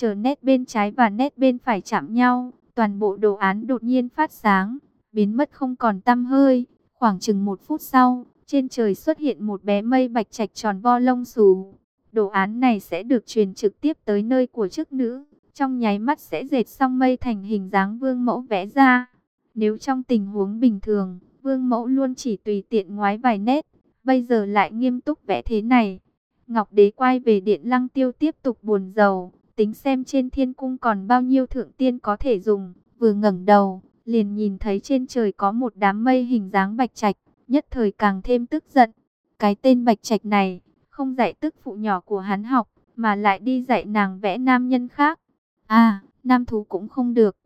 Chờ nét bên trái và nét bên phải chạm nhau, toàn bộ đồ án đột nhiên phát sáng, biến mất không còn tăm hơi. Khoảng chừng một phút sau, trên trời xuất hiện một bé mây bạch trạch tròn vo lông xù. Đồ án này sẽ được truyền trực tiếp tới nơi của chức nữ. Trong nháy mắt sẽ dệt xong mây thành hình dáng vương mẫu vẽ ra. Nếu trong tình huống bình thường, vương mẫu luôn chỉ tùy tiện ngoái vài nét. Bây giờ lại nghiêm túc vẽ thế này. Ngọc đế quay về điện lăng tiêu tiếp tục buồn giàu. Tính xem trên thiên cung còn bao nhiêu thượng tiên có thể dùng. Vừa ngẩng đầu, liền nhìn thấy trên trời có một đám mây hình dáng bạch trạch. Nhất thời càng thêm tức giận. Cái tên bạch trạch này, không dạy tức phụ nhỏ của hắn học, mà lại đi dạy nàng vẽ nam nhân khác. À, nam thú cũng không được.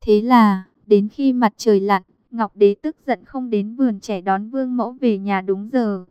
Thế là, đến khi mặt trời lặn, Ngọc Đế tức giận không đến vườn trẻ đón vương mẫu về nhà đúng giờ.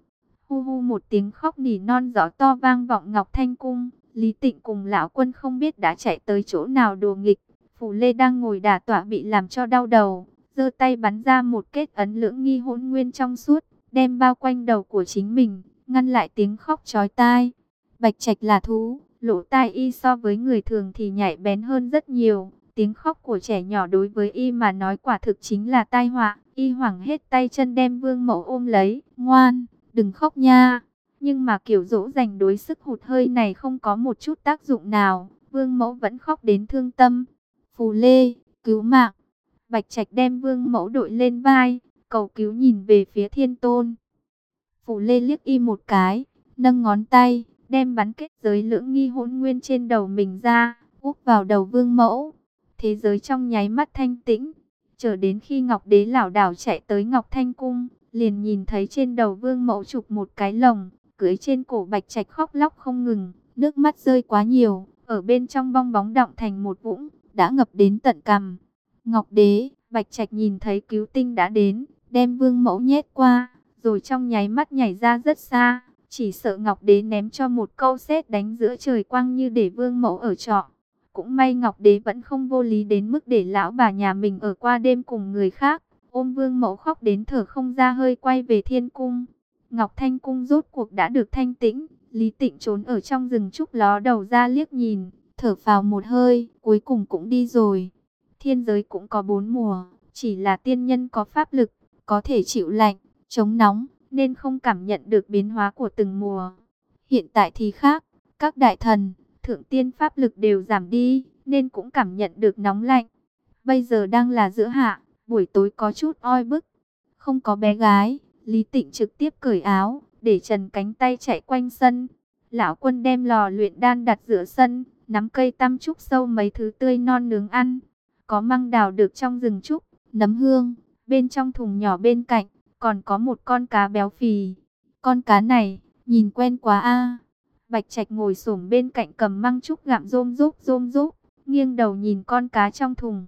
Hu hu một tiếng khóc nỉ non gió to vang vọng Ngọc Thanh Cung. Lý Tịnh cùng lão quân không biết đã chạy tới chỗ nào đồ nghịch. Phủ Lê đang ngồi đả tỏa bị làm cho đau đầu. giơ tay bắn ra một kết ấn lưỡng nghi hỗn nguyên trong suốt, đem bao quanh đầu của chính mình, ngăn lại tiếng khóc chói tai. Bạch Trạch là thú, lỗ tai y so với người thường thì nhạy bén hơn rất nhiều. Tiếng khóc của trẻ nhỏ đối với y mà nói quả thực chính là tai họa. Y hoảng hết tay chân đem vương mẫu ôm lấy, ngoan, đừng khóc nha. Nhưng mà kiểu dỗ dành đối sức hụt hơi này không có một chút tác dụng nào. Vương mẫu vẫn khóc đến thương tâm. Phù Lê, cứu mạng. Bạch Trạch đem vương mẫu đội lên vai, cầu cứu nhìn về phía thiên tôn. Phù Lê liếc y một cái, nâng ngón tay, đem bắn kết giới lưỡng nghi hỗn nguyên trên đầu mình ra, úp vào đầu vương mẫu. Thế giới trong nháy mắt thanh tĩnh, chờ đến khi Ngọc Đế lảo đảo chạy tới Ngọc Thanh Cung, liền nhìn thấy trên đầu vương mẫu chụp một cái lồng, cưới trên cổ bạch trạch khóc lóc không ngừng, nước mắt rơi quá nhiều, ở bên trong bong bóng động thành một vũng, đã ngập đến tận cằm. Ngọc Đế, bạch trạch nhìn thấy cứu tinh đã đến, đem vương mẫu nhét qua, rồi trong nháy mắt nhảy ra rất xa, chỉ sợ Ngọc Đế ném cho một câu xét đánh giữa trời quang như để vương mẫu ở trọ. Cũng may Ngọc Đế vẫn không vô lý đến mức để lão bà nhà mình ở qua đêm cùng người khác. Ôm vương mẫu khóc đến thở không ra hơi quay về thiên cung. Ngọc Thanh Cung rốt cuộc đã được thanh tĩnh. Lý Tịnh trốn ở trong rừng trúc ló đầu ra liếc nhìn. Thở vào một hơi, cuối cùng cũng đi rồi. Thiên giới cũng có bốn mùa. Chỉ là tiên nhân có pháp lực, có thể chịu lạnh, chống nóng, nên không cảm nhận được biến hóa của từng mùa. Hiện tại thì khác, các đại thần, thượng tiên pháp lực đều giảm đi, nên cũng cảm nhận được nóng lạnh. Bây giờ đang là giữa hạ, buổi tối có chút oi bức. Không có bé gái, Lý Tịnh trực tiếp cởi áo, để trần cánh tay chạy quanh sân. Lão quân đem lò luyện đan đặt giữa sân, nắm cây tăm trúc sâu mấy thứ tươi non nướng ăn. Có măng đào được trong rừng trúc, nấm hương, bên trong thùng nhỏ bên cạnh, còn có một con cá béo phì. Con cá này, nhìn quen quá a. Bạch Trạch ngồi xổm bên cạnh cầm măng trúc gặm rôm rúp rôm rúp, nghiêng đầu nhìn con cá trong thùng.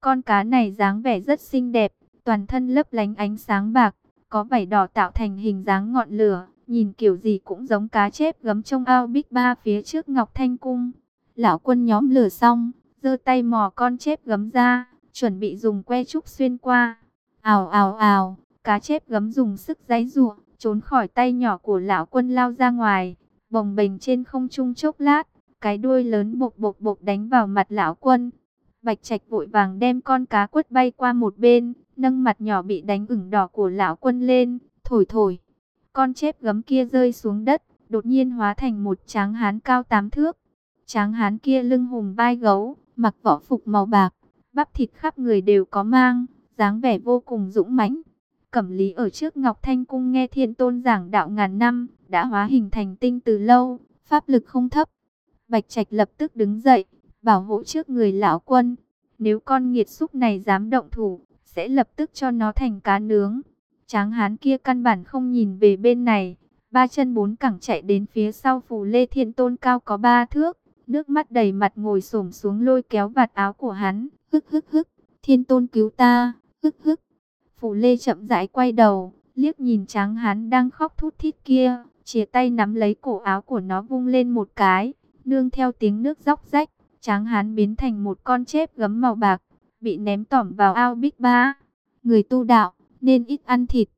Con cá này dáng vẻ rất xinh đẹp, toàn thân lấp lánh ánh sáng bạc, có vảy đỏ tạo thành hình dáng ngọn lửa, nhìn kiểu gì cũng giống cá chép gấm trong ao bích ba phía trước Ngọc Thanh Cung. Lão quân nhóm lửa xong, giơ tay mò con chép gấm ra, chuẩn bị dùng que trúc xuyên qua. Ào ào ào, cá chép gấm dùng sức giãy giụa, trốn khỏi tay nhỏ của lão quân lao ra ngoài, bồng bềnh trên không trung chốc lát, cái đuôi lớn bộc bộc bộc đánh vào mặt lão quân. Bạch Trạch vội vàng đem con cá quất bay qua một bên, nâng mặt nhỏ bị đánh ửng đỏ của lão quân lên, thổi thổi. Con chép gấm kia rơi xuống đất, đột nhiên hóa thành một tráng hán cao tám thước. Tráng hán kia lưng hùng vai gấu, mặc võ phục màu bạc, bắp thịt khắp người đều có mang, dáng vẻ vô cùng dũng mãnh. Cẩm lý ở trước Ngọc Thanh Cung nghe thiên tôn giảng đạo ngàn năm, đã hóa hình thành tinh từ lâu, pháp lực không thấp. Bạch Trạch lập tức đứng dậy, bảo hộ trước người lão quân. Nếu con nghiệt xúc này dám động thủ, sẽ lập tức cho nó thành cá nướng. Tráng hán kia căn bản không nhìn về bên này, ba chân bốn cẳng chạy đến phía sau phù lê thiên tôn cao có ba thước, nước mắt đầy mặt ngồi xổm xuống lôi kéo vạt áo của hắn, hức hức hức, thiên tôn cứu ta, hức hức. Phù lê chậm rãi quay đầu, liếc nhìn tráng hán đang khóc thút thít kia, chia tay nắm lấy cổ áo của nó vung lên một cái, nương theo tiếng nước róc rách, tráng hán biến thành một con chép gấm màu bạc, bị ném tỏm vào ao bích ba. Người tu đạo, nên ít ăn thịt.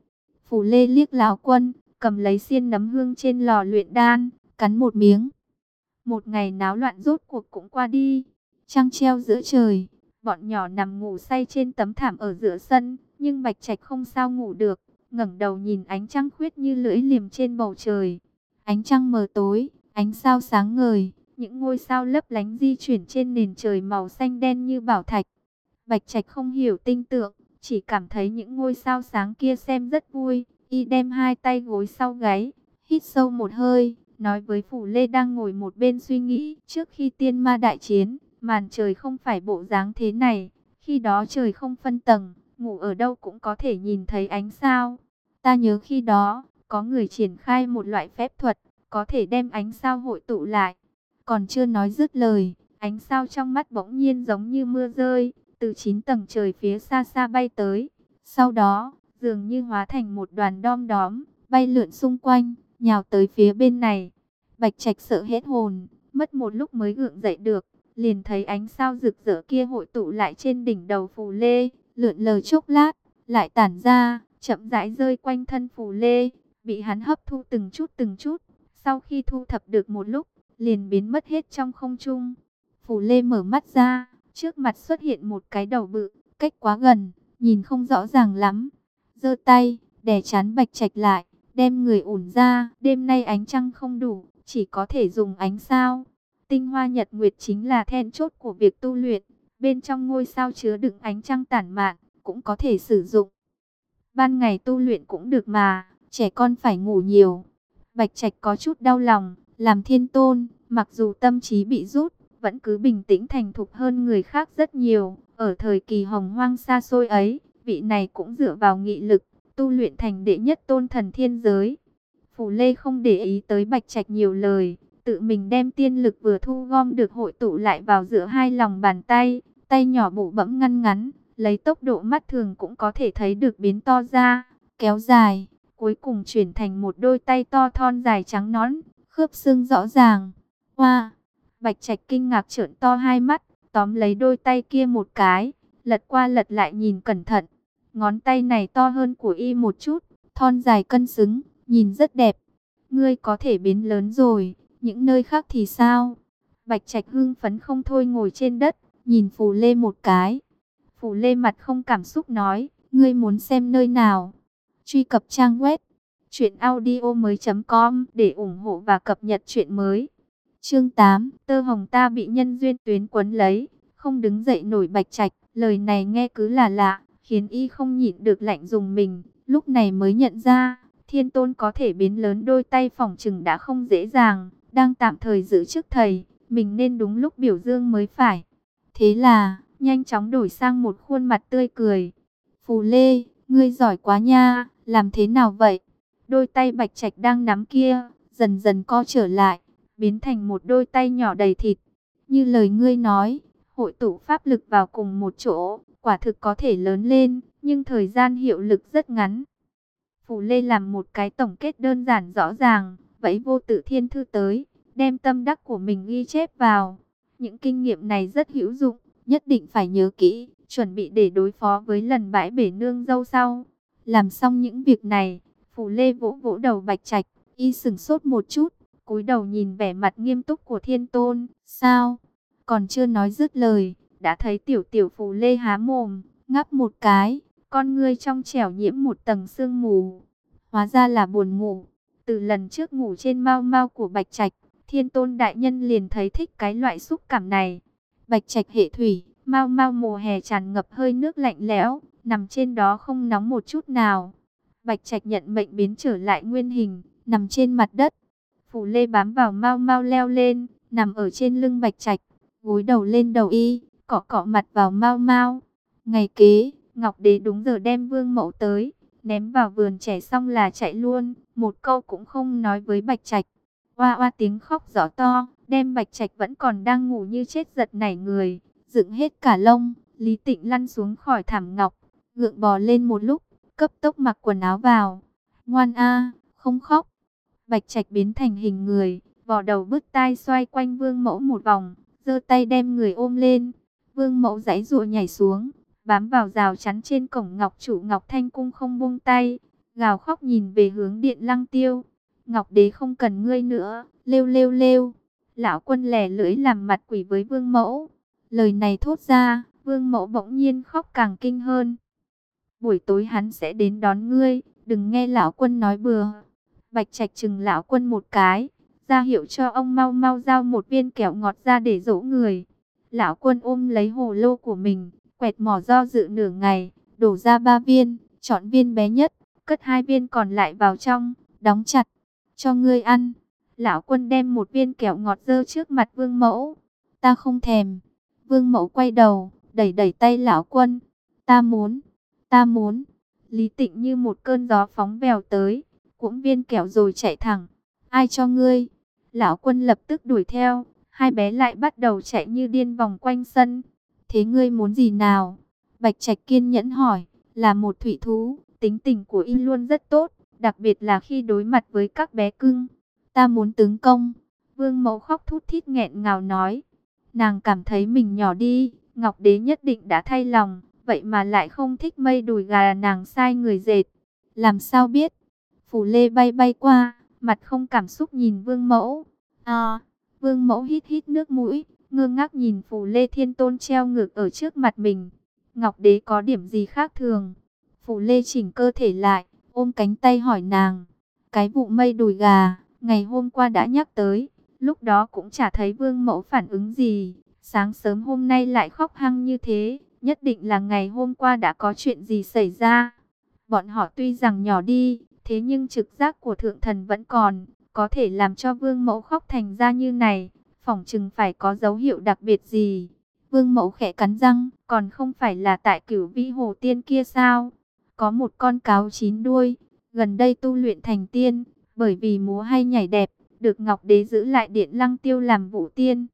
Phủ lê liếc lão quân, cầm lấy xiên nấm hương trên lò luyện đan, cắn một miếng. Một ngày náo loạn rốt cuộc cũng qua đi. Trăng treo giữa trời, bọn nhỏ nằm ngủ say trên tấm thảm ở giữa sân, nhưng Bạch Trạch không sao ngủ được, ngẩng đầu nhìn ánh trăng khuyết như lưỡi liềm trên bầu trời. Ánh trăng mờ tối, ánh sao sáng ngời, những ngôi sao lấp lánh di chuyển trên nền trời màu xanh đen như bảo thạch. Bạch Trạch không hiểu tinh tượng, chỉ cảm thấy những ngôi sao sáng kia xem rất vui, y đem hai tay gối sau gáy, hít sâu một hơi, nói với Phủ Lê đang ngồi một bên suy nghĩ, trước khi tiên ma đại chiến, màn trời không phải bộ dáng thế này, khi đó trời không phân tầng, ngủ ở đâu cũng có thể nhìn thấy ánh sao. Ta nhớ khi đó, có người triển khai một loại phép thuật, có thể đem ánh sao hội tụ lại. Còn chưa nói dứt lời, ánh sao trong mắt bỗng nhiên giống như mưa rơi, từ chín tầng trời phía xa xa bay tới. Sau đó, dường như hóa thành một đoàn đom đóm, bay lượn xung quanh, nhào tới phía bên này. Bạch Trạch sợ hết hồn, mất một lúc mới gượng dậy được, liền thấy ánh sao rực rỡ kia hội tụ lại trên đỉnh đầu phù lê, lượn lờ chốc lát, lại tản ra, chậm rãi rơi quanh thân phù lê, bị hắn hấp thu từng chút từng chút. Sau khi thu thập được một lúc, liền biến mất hết trong không trung. Phù lê mở mắt ra, trước mặt xuất hiện một cái đầu bự, cách quá gần, nhìn không rõ ràng lắm. giơ tay, đè chán bạch trạch lại, đem người ủn ra, đêm nay ánh trăng không đủ, chỉ có thể dùng ánh sao. Tinh hoa nhật nguyệt chính là then chốt của việc tu luyện, bên trong ngôi sao chứa đựng ánh trăng tản mạn, cũng có thể sử dụng. Ban ngày tu luyện cũng được mà, trẻ con phải ngủ nhiều. Bạch Trạch có chút đau lòng, làm thiên tôn, mặc dù tâm trí bị rút, vẫn cứ bình tĩnh thành thục hơn người khác rất nhiều. Ở thời kỳ hồng hoang xa xôi ấy, vị này cũng dựa vào nghị lực, tu luyện thành đệ nhất tôn thần thiên giới. Phủ Lê không để ý tới Bạch Trạch nhiều lời, tự mình đem tiên lực vừa thu gom được hội tụ lại vào giữa hai lòng bàn tay, tay nhỏ bụ bẫm ngăn ngắn, lấy tốc độ mắt thường cũng có thể thấy được biến to ra, kéo dài, cuối cùng chuyển thành một đôi tay to thon dài trắng nón, khớp xương rõ ràng. Hoa, Bạch Trạch kinh ngạc trợn to hai mắt, tóm lấy đôi tay kia một cái, lật qua lật lại nhìn cẩn thận. Ngón tay này to hơn của y một chút, thon dài cân xứng, nhìn rất đẹp. Ngươi có thể biến lớn rồi, những nơi khác thì sao? Bạch Trạch hưng phấn không thôi ngồi trên đất, nhìn Phù Lê một cái. Phù Lê mặt không cảm xúc nói, ngươi muốn xem nơi nào? Truy cập trang web truyệnaudiomoi.com để ủng hộ và cập nhật truyện mới. Chương 8, Tơ Hồng ta bị nhân duyên tuyến quấn lấy, không đứng dậy nổi Bạch Trạch, lời này nghe cứ là lạ, khiến y không nhịn được lạnh dùng mình, lúc này mới nhận ra, Thiên Tôn có thể biến lớn đôi tay phòng trừng đã không dễ dàng, đang tạm thời giữ chức thầy, mình nên đúng lúc biểu dương mới phải. Thế là, nhanh chóng đổi sang một khuôn mặt tươi cười. Phù Lê, ngươi giỏi quá nha, làm thế nào vậy? Đôi tay bạch trạch đang nắm kia, dần dần co trở lại, biến thành một đôi tay nhỏ đầy thịt. Như lời ngươi nói, hội tụ pháp lực vào cùng một chỗ, quả thực có thể lớn lên, nhưng thời gian hiệu lực rất ngắn. Phù Lê làm một cái tổng kết đơn giản rõ ràng, vẫy vô tự thiên thư tới, đem tâm đắc của mình ghi chép vào. Những kinh nghiệm này rất hữu dụng, nhất định phải nhớ kỹ, chuẩn bị để đối phó với lần bãi bể nương dâu sau. Làm xong những việc này, Phù Lê vỗ vỗ đầu Bạch Trạch, y sừng sốt một chút, cúi đầu nhìn vẻ mặt nghiêm túc của Thiên Tôn, sao? Còn chưa nói dứt lời, đã thấy tiểu tiểu phù Lê há mồm, ngắp một cái, con ngươi trong trẻo nhiễm một tầng sương mù. Hóa ra là buồn ngủ. Từ lần trước ngủ trên mau mau của Bạch Trạch, Thiên Tôn đại nhân liền thấy thích cái loại xúc cảm này. Bạch Trạch hệ thủy, mau mau mùa hè tràn ngập hơi nước lạnh lẽo, nằm trên đó không nóng một chút nào. Bạch Trạch nhận mệnh biến trở lại nguyên hình, nằm trên mặt đất. Phủ Lê bám vào mau mau leo lên, nằm ở trên lưng Bạch Trạch, gối đầu lên đầu y, cọ cọ mặt vào mau mau. Ngày kế, Ngọc Đế đúng giờ đem Vương Mẫu tới, ném vào vườn trẻ xong là chạy luôn, một câu cũng không nói với Bạch Trạch. Hoa hoa tiếng khóc rõ to, đem Bạch Trạch vẫn còn đang ngủ như chết giật nảy người, dựng hết cả lông, Lý Tịnh lăn xuống khỏi thảm ngọc, gượng bò lên một lúc, cấp tốc mặc quần áo vào. Ngoan a, không khóc. Bạch Trạch biến thành hình người, vò đầu bứt tai xoay quanh Vương Mẫu một vòng, giơ tay đem người ôm lên. Vương Mẫu giãy giụa nhảy xuống, bám vào rào chắn trên cổng Ngọc chủ Ngọc Thanh cung không buông tay, gào khóc nhìn về hướng Điện Lăng Tiêu. Ngọc Đế không cần ngươi nữa, lêu lêu lêu. Lão quân lẻ lưỡi làm mặt quỷ với vương mẫu. Lời này thốt ra, vương mẫu bỗng nhiên khóc càng kinh hơn. Buổi tối hắn sẽ đến đón ngươi, đừng nghe lão quân nói bừa. Bạch Trạch chừng lão quân một cái, ra hiệu cho ông mau mau giao một viên kẹo ngọt ra để dỗ người. Lão quân ôm lấy hồ lô của mình, quẹt mỏ do dự nửa ngày, đổ ra ba viên, chọn viên bé nhất, cất hai viên còn lại vào trong, đóng chặt, cho ngươi ăn. Lão quân đem một viên kẹo ngọt dơ trước mặt vương mẫu. Ta không thèm. Vương mẫu quay đầu, đẩy đẩy tay lão quân. Ta muốn, ta muốn. Lý tịnh như một cơn gió phóng vèo tới, cũng viên kẹo rồi chạy thẳng. Ai cho ngươi? Lão quân lập tức đuổi theo, hai bé lại bắt đầu chạy như điên vòng quanh sân. Thế ngươi muốn gì nào? Bạch Trạch kiên nhẫn hỏi, là một thủy thú, tính tình của y luôn rất tốt, đặc biệt là khi đối mặt với các bé cưng. Ta muốn tướng công. Vương mẫu khóc thút thít nghẹn ngào nói. Nàng cảm thấy mình nhỏ đi, Ngọc Đế nhất định đã thay lòng, vậy mà lại không thích mây đùi gà nàng sai người dệt. Làm sao biết? Phủ lê bay bay qua, mặt không cảm xúc nhìn vương mẫu. À, vương mẫu hít hít nước mũi, ngơ ngác nhìn phủ lê thiên tôn treo ngược ở trước mặt mình. Ngọc đế có điểm gì khác thường? Phủ lê chỉnh cơ thể lại, ôm cánh tay hỏi nàng. Cái vụ mây đùi gà, ngày hôm qua đã nhắc tới, lúc đó cũng chả thấy vương mẫu phản ứng gì. Sáng sớm hôm nay lại khóc hăng như thế, nhất định là ngày hôm qua đã có chuyện gì xảy ra. Bọn họ tuy rằng nhỏ đi, thế nhưng trực giác của thượng thần vẫn còn, có thể làm cho vương mẫu khóc thành ra như này, phỏng chừng phải có dấu hiệu đặc biệt gì. Vương mẫu khẽ cắn răng, còn không phải là tại cửu vĩ hồ tiên kia sao? Có một con cáo chín đuôi, gần đây tu luyện thành tiên, bởi vì múa hay nhảy đẹp, được Ngọc Đế giữ lại điện lăng tiêu làm vũ tiên.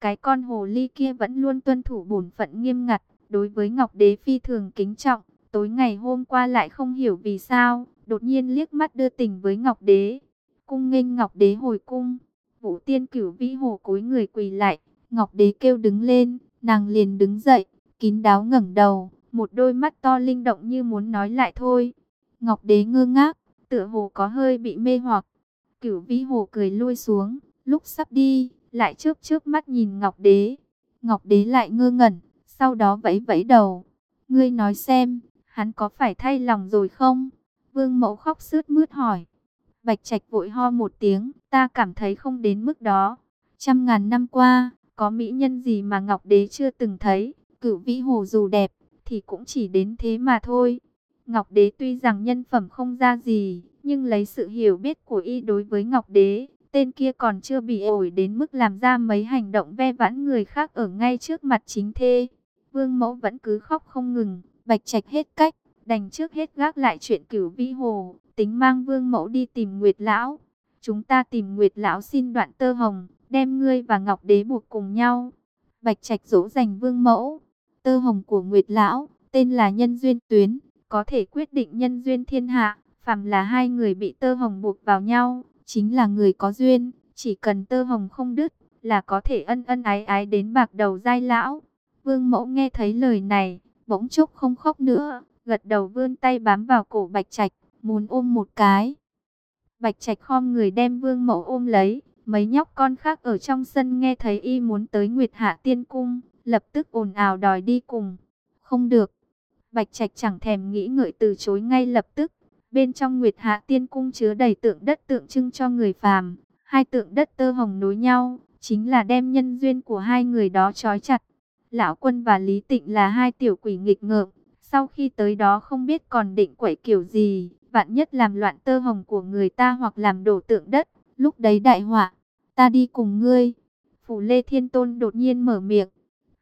Cái con hồ ly kia vẫn luôn tuân thủ bổn phận nghiêm ngặt, đối với Ngọc Đế phi thường kính trọng, tối ngày hôm qua lại không hiểu vì sao, đột nhiên liếc mắt đưa tình với Ngọc Đế. Cung nghênh Ngọc Đế hồi cung, vũ tiên cửu vĩ hồ cúi người quỳ lại, Ngọc Đế kêu đứng lên, nàng liền đứng dậy, kín đáo ngẩng đầu, một đôi mắt to linh động như muốn nói lại thôi. Ngọc Đế ngơ ngác, tựa hồ có hơi bị mê hoặc. Cửu Vĩ Hồ cười lui xuống, lúc sắp đi, lại chớp chớp mắt nhìn Ngọc Đế. Ngọc Đế lại ngơ ngẩn, sau đó vẫy vẫy đầu. Ngươi nói xem, hắn có phải thay lòng rồi không? Vương Mẫu khóc sướt mướt hỏi. Bạch Trạch vội ho một tiếng, ta cảm thấy không đến mức đó. Trăm ngàn năm qua, có mỹ nhân gì mà Ngọc Đế chưa từng thấy, cửu vĩ hồ dù đẹp, thì cũng chỉ đến thế mà thôi. Ngọc Đế tuy rằng nhân phẩm không ra gì, nhưng lấy sự hiểu biết của y đối với Ngọc Đế, tên kia còn chưa bị ổi đến mức làm ra mấy hành động ve vãn người khác ở ngay trước mặt chính thê. Vương mẫu vẫn cứ khóc không ngừng, bạch trạch hết cách, đành trước hết gác lại chuyện cửu vĩ hồ, tính mang vương mẫu đi tìm Nguyệt Lão. Chúng ta tìm Nguyệt Lão xin đoạn tơ hồng, đem ngươi và Ngọc Đế buộc cùng nhau. Bạch trạch dỗ dành vương mẫu, tơ hồng của Nguyệt Lão, tên là Nhân Duyên Tuyến, có thể quyết định nhân duyên thiên hạ, phàm là hai người bị tơ hồng buộc vào nhau, chính là người có duyên, chỉ cần tơ hồng không đứt, là có thể ân ân ái ái đến bạc đầu giai lão. Vương mẫu nghe thấy lời này, bỗng chốc không khóc nữa, gật đầu vươn tay bám vào cổ Bạch Trạch, muốn ôm một cái. Bạch Trạch khom người đem Vương mẫu ôm lấy, mấy nhóc con khác ở trong sân nghe thấy y muốn tới Nguyệt Hạ Tiên Cung, lập tức ồn ào đòi đi cùng. Không được. Bạch Trạch chẳng thèm nghĩ ngợi từ chối ngay lập tức. Bên trong Nguyệt Hạ Tiên Cung chứa đầy tượng đất tượng trưng cho người phàm. Hai tượng đất tơ hồng nối nhau, chính là đem nhân duyên của hai người đó trói chặt. Lão Quân và Lý Tịnh là hai tiểu quỷ nghịch ngợm. Sau khi tới đó không biết còn định quậy kiểu gì, vạn nhất làm loạn tơ hồng của người ta hoặc làm đổ tượng đất. Lúc đấy đại họa, ta đi cùng ngươi. Phủ Lê Thiên Tôn đột nhiên mở miệng.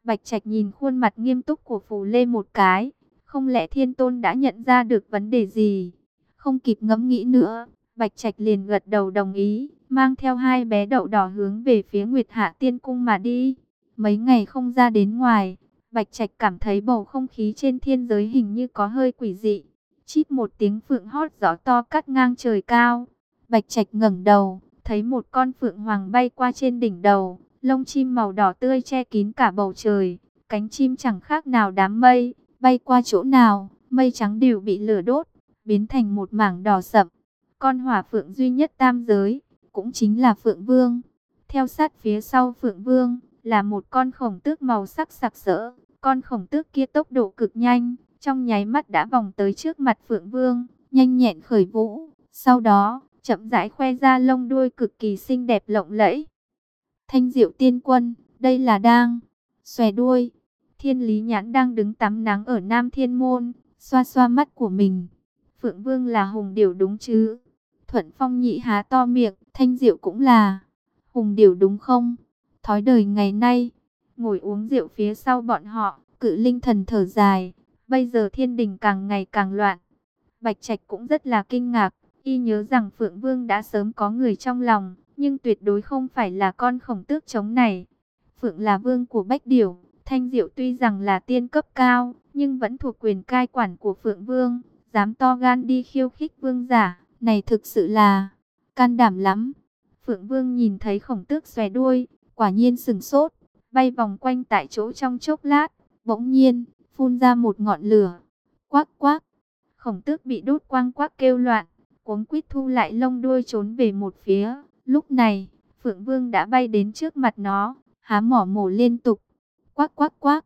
Bạch Trạch nhìn khuôn mặt nghiêm túc của Phủ Lê một cái. Không lẽ Thiên Tôn đã nhận ra được vấn đề gì? Không kịp ngẫm nghĩ nữa, Bạch Trạch liền gật đầu đồng ý, mang theo hai bé đậu đỏ hướng về phía Nguyệt Hạ Tiên Cung mà đi. Mấy ngày không ra đến ngoài, Bạch Trạch cảm thấy bầu không khí trên thiên giới hình như có hơi quỷ dị. Chít một tiếng phượng hót gió to cắt ngang trời cao. Bạch Trạch ngẩng đầu, thấy một con phượng hoàng bay qua trên đỉnh đầu, lông chim màu đỏ tươi che kín cả bầu trời, cánh chim chẳng khác nào đám mây, bay qua chỗ nào, mây trắng đều bị lửa đốt, biến thành một mảng đỏ sậm. Con hỏa phượng duy nhất tam giới, cũng chính là phượng vương. Theo sát phía sau Phượng Vương là một con khổng tước màu sắc sặc sỡ. Con khổng tước kia tốc độ cực nhanh, trong nháy mắt đã vòng tới trước mặt Phượng Vương, nhanh nhẹn khởi vũ. Sau đó, chậm rãi khoe ra lông đuôi cực kỳ xinh đẹp lộng lẫy. Thanh diệu tiên quân, đây là đang xòe đuôi. Thiên lý nhãn đang đứng tắm nắng ở Nam Thiên Môn, xoa xoa mắt của mình. Phượng Vương là hùng điểu đúng chứ? Thuận Phong nhị há to miệng, Thanh Diệu cũng là hùng điểu đúng không? Thói đời ngày nay, ngồi uống rượu phía sau bọn họ, cự linh thần thở dài. Bây giờ thiên đình càng ngày càng loạn. Bạch Trạch cũng rất là kinh ngạc, y nhớ rằng Phượng Vương đã sớm có người trong lòng, nhưng tuyệt đối không phải là con khổng tước chống này. Phượng là vương của Bách Điểu, Thanh Diệu tuy rằng là tiên cấp cao, nhưng vẫn thuộc quyền cai quản của Phượng Vương, dám to gan đi khiêu khích vương giả, này thực sự là can đảm lắm. Phượng Vương nhìn thấy khổng tước xòe đuôi, quả nhiên sừng sốt, bay vòng quanh tại chỗ trong chốc lát, bỗng nhiên, phun ra một ngọn lửa. Quác quác, khổng tước bị đốt quang quác kêu loạn, cuống quýt thu lại lông đuôi trốn về một phía. Lúc này, Phượng Vương đã bay đến trước mặt nó, há mỏ mổ liên tục. Quác quác quác,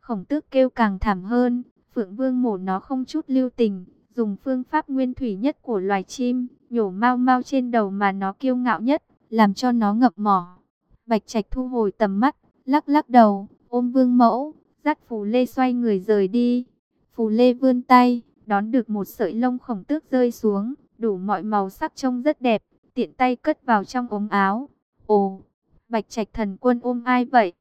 khổng tước kêu càng thảm hơn, Phượng Vương mổ nó không chút lưu tình, dùng phương pháp nguyên thủy nhất của loài chim, nhổ mau mau trên đầu mà nó kiêu ngạo nhất, làm cho nó ngập mỏ. Bạch Trạch thu hồi tầm mắt, lắc lắc đầu, ôm Vương Mẫu, dắt Phù Lê xoay người rời đi. Phù Lê vươn tay, đón được một sợi lông khổng tước rơi xuống, đủ mọi màu sắc trông rất đẹp, tiện tay cất vào trong ống áo. Ồ, Bạch Trạch thần quân ôm ai vậy?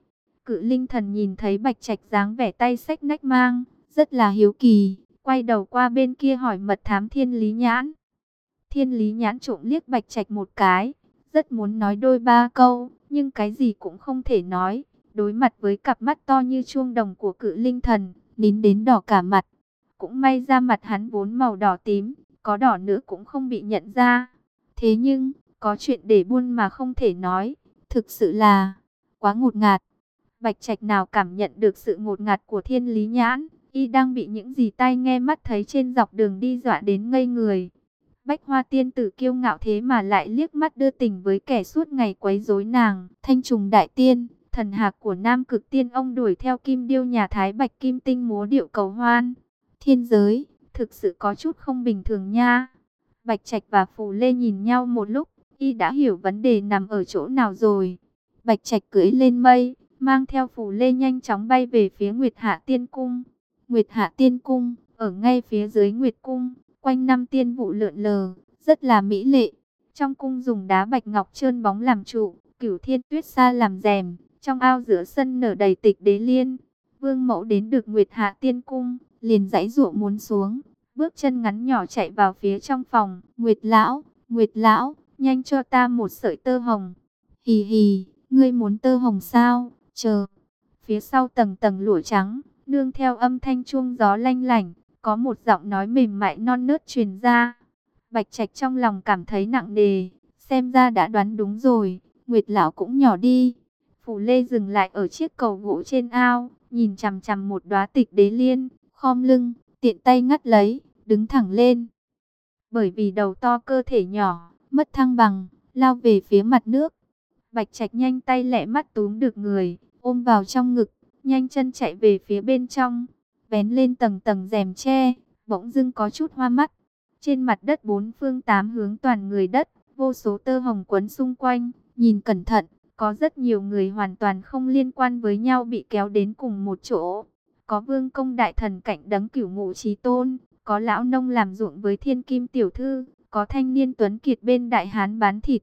Cự Linh thần nhìn thấy Bạch Trạch dáng vẻ tay sách nách mang, rất là hiếu kỳ, quay đầu qua bên kia hỏi mật thám Thiên Lý Nhãn. Thiên Lý Nhãn trộm liếc Bạch Trạch một cái, rất muốn nói đôi ba câu, nhưng cái gì cũng không thể nói. Đối mặt với cặp mắt to như chuông đồng của cự linh thần, nín đến đỏ cả mặt. Cũng may ra mặt hắn vốn màu đỏ tím, có đỏ nữa cũng không bị nhận ra. Thế nhưng, có chuyện để buôn mà không thể nói, thực sự là quá ngột ngạt. Bạch Trạch nào cảm nhận được sự ngột ngạt của thiên lý nhãn, y đang bị những gì tai nghe mắt thấy trên dọc đường đi dọa đến ngây người. Bách hoa tiên tử kiêu ngạo thế mà lại liếc mắt đưa tình với kẻ suốt ngày quấy rối nàng. Thanh trùng đại tiên, thần hạc của nam cực tiên ông đuổi theo kim điêu nhà thái bạch kim tinh múa điệu cầu hoan. Thiên giới, thực sự có chút không bình thường nha. Bạch Trạch và Phù Lê nhìn nhau một lúc, y đã hiểu vấn đề nằm ở chỗ nào rồi. Bạch Trạch cưỡi lên mây, mang theo Phù Lê nhanh chóng bay về phía Nguyệt Hạ Tiên Cung. Nguyệt Hạ Tiên Cung, ở ngay phía dưới Nguyệt Cung, quanh năm tiên vụ lượn lờ, rất là mỹ lệ. Trong cung dùng đá bạch ngọc trơn bóng làm trụ, cửu thiên tuyết sa làm rèm, trong ao giữa sân nở đầy tịch đế liên. Vương mẫu đến được Nguyệt Hạ Tiên Cung, liền dãy dụa muốn xuống, bước chân ngắn nhỏ chạy vào phía trong phòng. Nguyệt lão, Nguyệt lão, nhanh cho ta một sợi tơ hồng. Hì hì, ngươi muốn tơ hồng sao? Chờ. Phía sau tầng tầng lụa trắng, nương theo âm thanh chuông gió lanh lảnh, có một giọng nói mềm mại non nớt truyền ra. Bạch Trạch trong lòng cảm thấy nặng nề, xem ra đã đoán đúng rồi, Nguyệt lão cũng nhỏ đi. Phủ Lê dừng lại ở chiếc cầu gỗ trên ao, nhìn chằm chằm một đóa tịch đế liên, khom lưng, tiện tay ngắt lấy, đứng thẳng lên. Bởi vì đầu to cơ thể nhỏ, mất thăng bằng, lao về phía mặt nước. Bạch Trạch nhanh tay lẹ mắt túm được người, ôm vào trong ngực, nhanh chân chạy về phía bên trong vén lên tầng tầng rèm tre, bỗng dưng có chút hoa mắt. Trên mặt đất bốn phương tám hướng toàn người đất, vô số tơ hồng quấn xung quanh, nhìn cẩn thận, có rất nhiều người hoàn toàn không liên quan với nhau bị kéo đến cùng một chỗ. Có vương công đại thần cạnh đấng cửu ngụ trí tôn, có lão nông làm ruộng với thiên kim tiểu thư, có thanh niên tuấn kiệt bên đại hán bán thịt,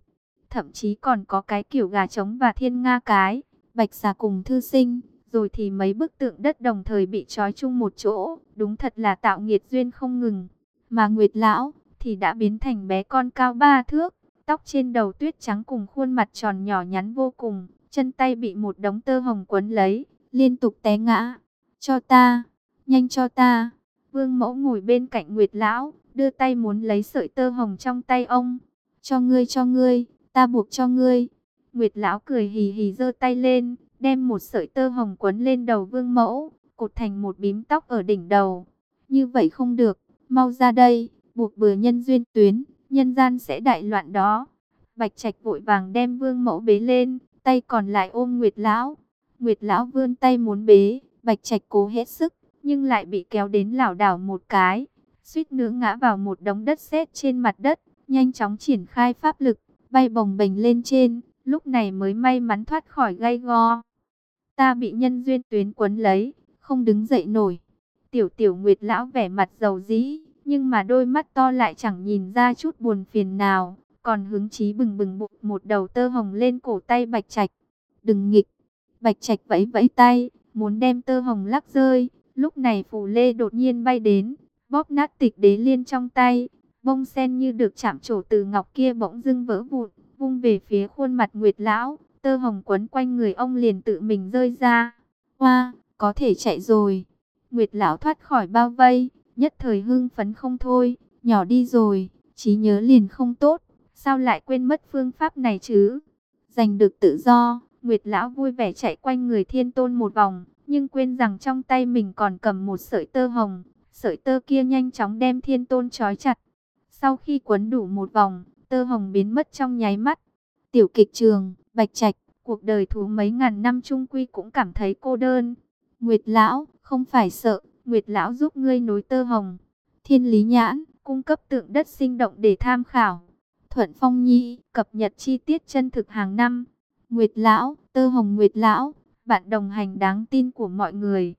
thậm chí còn có cái kiểu gà trống và thiên nga cái, bạch xà cùng thư sinh, rồi thì mấy bức tượng đất đồng thời bị trói chung một chỗ, đúng thật là tạo nghiệt duyên không ngừng. Mà Nguyệt Lão thì đã biến thành bé con cao ba thước, tóc trên đầu tuyết trắng cùng khuôn mặt tròn nhỏ nhắn vô cùng, chân tay bị một đống tơ hồng quấn lấy, liên tục té ngã. Cho ta, nhanh cho ta. Vương mẫu ngồi bên cạnh Nguyệt Lão, đưa tay muốn lấy sợi tơ hồng trong tay ông. Cho ngươi cho ngươi, ta buộc cho ngươi. Nguyệt Lão cười hì hì giơ tay lên, đem một sợi tơ hồng quấn lên đầu vương mẫu, cột thành một bím tóc ở đỉnh đầu. Như vậy không được, mau ra đây, buộc bừa nhân duyên tuyến, nhân gian sẽ đại loạn đó. Bạch Trạch vội vàng đem Vương Mẫu bế lên, tay còn lại ôm Nguyệt lão. Nguyệt lão vươn tay muốn bế, Bạch Trạch cố hết sức, nhưng lại bị kéo đến lảo đảo một cái, suýt nữa ngã vào một đống đất sét trên mặt đất, nhanh chóng triển khai pháp lực, bay bồng bềnh lên trên, lúc này mới may mắn thoát khỏi gai go. Ta bị nhân duyên tuyến quấn lấy, không đứng dậy nổi. Tiểu tiểu Nguyệt lão vẻ mặt dầu dĩ, nhưng mà đôi mắt to lại chẳng nhìn ra chút buồn phiền nào, còn hứng chí bừng bừng bụng một đầu tơ hồng lên cổ tay Bạch Trạch. Đừng nghịch. Bạch Trạch vẫy vẫy tay, muốn đem tơ hồng lắc rơi, lúc này Phù Lê đột nhiên bay đến, bóp nát tịch đế liên trong tay, bông sen như được chạm trổ từ ngọc kia bỗng dưng vỡ vụn, vung về phía khuôn mặt Nguyệt lão, tơ hồng quấn quanh người ông liền tự mình rơi ra. Hoa, có thể chạy rồi. Nguyệt lão thoát khỏi bao vây, nhất thời hưng phấn không thôi, nhỏ đi rồi, trí nhớ liền không tốt, sao lại quên mất phương pháp này chứ? Giành được tự do, Nguyệt lão vui vẻ chạy quanh người thiên tôn một vòng, nhưng quên rằng trong tay mình còn cầm một sợi tơ hồng, sợi tơ kia nhanh chóng đem thiên tôn trói chặt. Sau khi quấn đủ một vòng, tơ hồng biến mất trong nháy mắt. Tiểu kịch trường, bạch trạch, cuộc đời thú mấy ngàn năm trung quy cũng cảm thấy cô đơn. Nguyệt lão, không phải sợ, Nguyệt lão giúp ngươi nối tơ hồng. Thiên lý nhãn, cung cấp tượng đất sinh động để tham khảo. Thuận Phong Nhi, cập nhật chi tiết chân thực hàng năm. Nguyệt lão, tơ hồng Nguyệt lão, bạn đồng hành đáng tin của mọi người.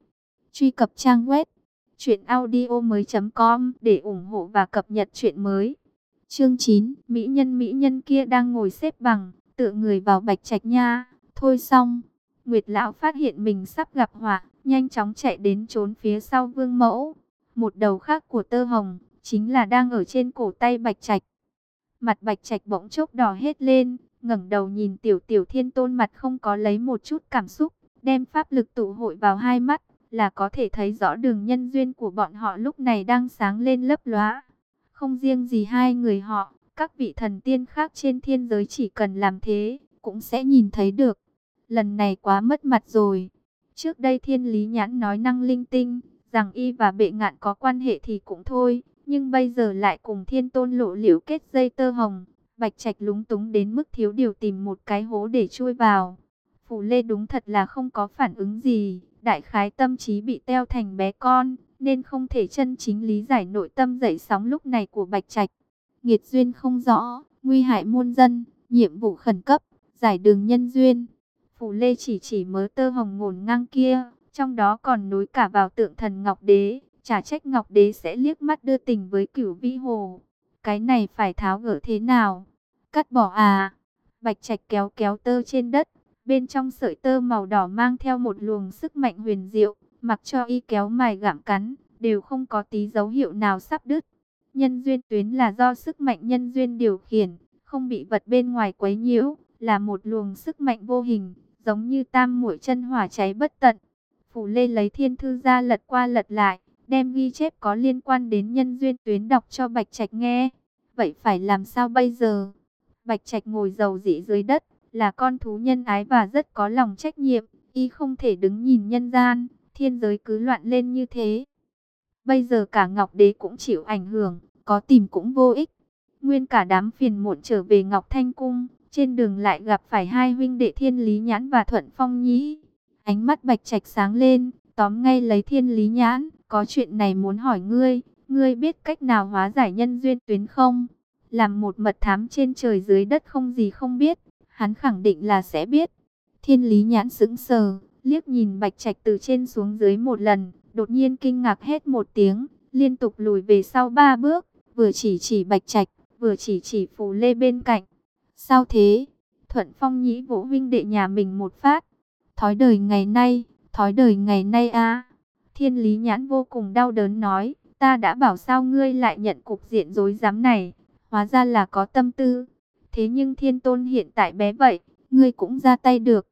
Truy cập trang web truyệnaudiomoi.com để ủng hộ và cập nhật truyện mới. Chương 9, mỹ nhân mỹ nhân kia đang ngồi xếp bằng, tựa người vào Bạch Trạch nha. Thôi xong, Nguyệt lão phát hiện mình sắp gặp họa, nhanh chóng chạy đến trốn phía sau Vương Mẫu. Một đầu khác của Tơ Hồng chính là đang ở trên cổ tay Bạch Trạch. Mặt Bạch Trạch bỗng chốc đỏ hết lên, ngẩng đầu nhìn Tiểu Tiểu Thiên Tôn mặt không có lấy một chút cảm xúc, đem pháp lực tụ hội vào hai mắt, là có thể thấy rõ đường nhân duyên của bọn họ lúc này đang sáng lên lấp lóa. Không riêng gì hai người họ, các vị thần tiên khác trên thiên giới chỉ cần làm thế, cũng sẽ nhìn thấy được. Lần này quá mất mặt rồi. Trước đây thiên lý nhãn nói năng linh tinh, rằng y và bệ ngạn có quan hệ thì cũng thôi, nhưng bây giờ lại cùng thiên tôn lộ liễu kết dây tơ hồng. Bạch Trạch lúng túng đến mức thiếu điều tìm một cái hố để chui vào. Phủ Lê đúng thật là không có phản ứng gì, đại khái tâm trí bị teo thành bé con, nên không thể chân chính lý giải nội tâm dậy sóng lúc này của Bạch Trạch. Nghiệt duyên không rõ, nguy hại muôn dân, nhiệm vụ khẩn cấp, giải đường nhân duyên. Phù Lê chỉ chỉ mớ tơ hồng ngổn ngang kia, trong đó còn nối cả vào tượng thần Ngọc Đế, trả trách Ngọc Đế sẽ liếc mắt đưa tình với cửu vĩ hồ. Cái này phải tháo gỡ thế nào? Cắt bỏ à? Bạch Trạch kéo kéo tơ trên đất, bên trong sợi tơ màu đỏ mang theo một luồng sức mạnh huyền diệu, mặc cho y kéo mài gặm cắn, đều không có tí dấu hiệu nào sắp đứt. Nhân duyên tuyến là do sức mạnh nhân duyên điều khiển, không bị vật bên ngoài quấy nhiễu, là một luồng sức mạnh vô hình, giống như tam mũi chân hỏa cháy bất tận. Phủ Lê lấy thiên thư ra lật qua lật lại, đem ghi chép có liên quan đến nhân duyên tuyến đọc cho Bạch Trạch nghe. Vậy phải làm sao bây giờ? Bạch Trạch ngồi dầu dĩ dưới đất, là con thú nhân ái và rất có lòng trách nhiệm, y không thể đứng nhìn nhân gian, thiên giới cứ loạn lên như thế. Bây giờ cả Ngọc Đế cũng chịu ảnh hưởng, có tìm cũng vô ích. Nguyên cả đám phiền muộn trở về Ngọc Thanh Cung, trên đường lại gặp phải hai huynh đệ Thiên Lý Nhãn và Thuận Phong Nhĩ. Ánh mắt bạch trạch sáng lên, tóm ngay lấy Thiên Lý Nhãn, có chuyện này muốn hỏi ngươi, ngươi biết cách nào hóa giải nhân duyên tuyến không? Làm một mật thám trên trời dưới đất không gì không biết, hắn khẳng định là sẽ biết. Thiên Lý Nhãn sững sờ, liếc nhìn bạch trạch từ trên xuống dưới một lần, đột nhiên kinh ngạc hết một tiếng, liên tục lùi về sau ba bước, vừa chỉ chỉ bạch trạch, vừa chỉ chỉ phù lê bên cạnh. Sao thế? Thuận Phong nhĩ vỗ vinh đệ nhà mình một phát. Thói đời ngày nay, thói đời ngày nay a Thiên lý nhãn vô cùng đau đớn nói, ta đã bảo sao ngươi lại nhận cục diện dối dám này, hóa ra là có tâm tư. Thế nhưng thiên tôn hiện tại bé vậy, ngươi cũng ra tay được.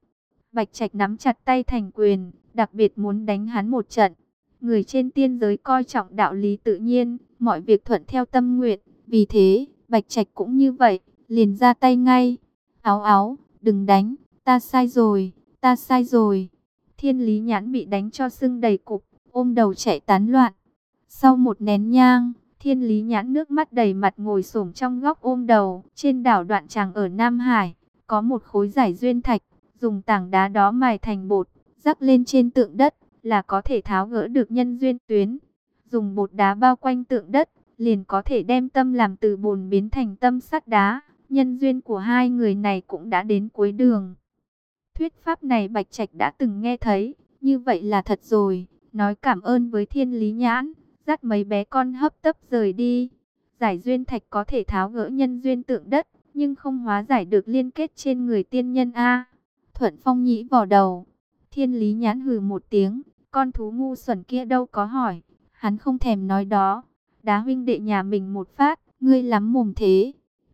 Bạch Trạch nắm chặt tay thành quyền, đặc biệt muốn đánh hắn một trận. Người trên tiên giới coi trọng đạo lý tự nhiên, mọi việc thuận theo tâm nguyện. Vì thế, Bạch Trạch cũng như vậy, liền ra tay ngay. Áo áo, đừng đánh, ta sai rồi, ta sai rồi. Thiên lý nhãn bị đánh cho sưng đầy cục, ôm đầu chạy tán loạn. Sau một nén nhang, Thiên lý nhãn nước mắt đầy mặt ngồi xổm trong góc ôm đầu. Trên đảo đoạn tràng ở Nam Hải, có một khối giải duyên thạch, dùng tảng đá đó mài thành bột, rắc lên trên tượng đất, là có thể tháo gỡ được nhân duyên tuyến. Dùng bột đá bao quanh tượng đất, liền có thể đem tâm làm từ bùn biến thành tâm sắt đá. Nhân duyên của hai người này cũng đã đến cuối đường. Thuyết pháp này Bạch Trạch đã từng nghe thấy, như vậy là thật rồi. Nói cảm ơn với thiên lý nhãn, dắt mấy bé con hấp tấp rời đi. Giải duyên thạch có thể tháo gỡ nhân duyên tượng đất, nhưng không hóa giải được liên kết trên người tiên nhân A. Thuận Phong nhĩ vò đầu, thiên lý nhãn hừ một tiếng, con thú ngu xuẩn kia đâu có hỏi, hắn không thèm nói đó. Đá huynh đệ nhà mình một phát, ngươi lắm mồm thế.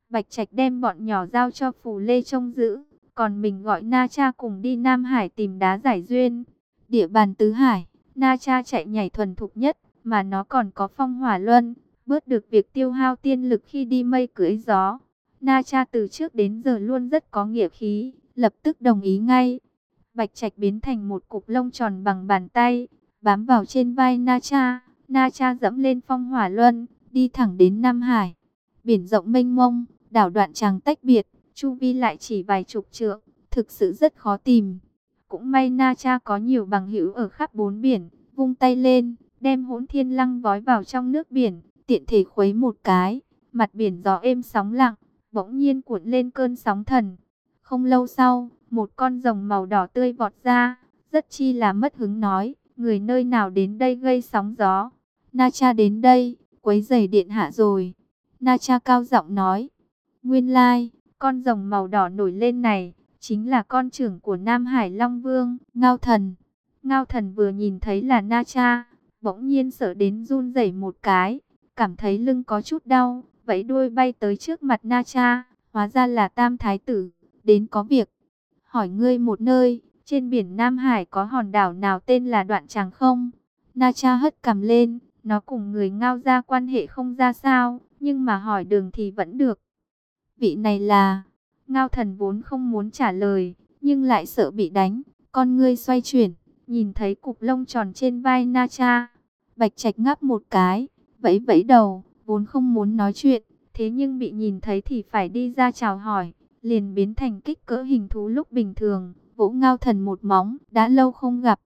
Bạch Trạch đem bọn nhỏ giao cho Phù Lê trông giữ, còn mình gọi Na Cha cùng đi Nam Hải tìm đá giải duyên. Địa bàn tứ hải, Na Cha chạy nhảy thuần thục nhất, mà nó còn có phong hỏa luân, bớt được việc tiêu hao tiên lực khi đi mây cưỡi gió. Na Cha từ trước đến giờ luôn rất có nghĩa khí, lập tức đồng ý ngay. Bạch Trạch biến thành một cục lông tròn bằng bàn tay, bám vào trên vai Na Cha. Na Cha dẫm lên phong hỏa luân, đi thẳng đến Nam Hải. Biển rộng mênh mông, đảo đoạn tràng tách biệt, chu vi lại chỉ vài chục trượng, thực sự rất khó tìm. Cũng may Na Cha có nhiều bằng hữu ở khắp bốn biển, vung tay lên, đem hỗn thiên lăng vói vào trong nước biển, tiện thể khuấy một cái, mặt biển gió êm sóng lặng, bỗng nhiên cuộn lên cơn sóng thần. Không lâu sau, một con rồng màu đỏ tươi vọt ra, rất chi là mất hứng nói, người nơi nào đến đây gây sóng gió. Na cha đến đây, quấy giày điện hạ rồi. Na cha cao giọng nói, nguyên lai, con rồng màu đỏ nổi lên này, chính là con trưởng của Nam Hải Long Vương, Ngao Thần. Ngao Thần vừa nhìn thấy là Na cha, bỗng nhiên sợ đến run rẩy một cái, cảm thấy lưng có chút đau, vẫy đuôi bay tới trước mặt Na Cha, hóa ra là Tam Thái Tử, đến có việc. Hỏi ngươi một nơi, trên biển Nam Hải có hòn đảo nào tên là Đoạn Tràng không? Na Cha hất cằm lên, nó cùng người ngao ra quan hệ không ra sao, nhưng mà hỏi đường thì vẫn được. Vị này là... Ngao thần vốn không muốn trả lời, nhưng lại sợ bị đánh, con ngươi xoay chuyển, nhìn thấy cục lông tròn trên vai Na Cha. Bạch Trạch ngáp một cái, vẫy vẫy đầu, vốn không muốn nói chuyện, thế nhưng bị nhìn thấy thì phải đi ra chào hỏi, liền biến thành kích cỡ hình thú lúc bình thường, vỗ ngao thần một móng, đã lâu không gặp.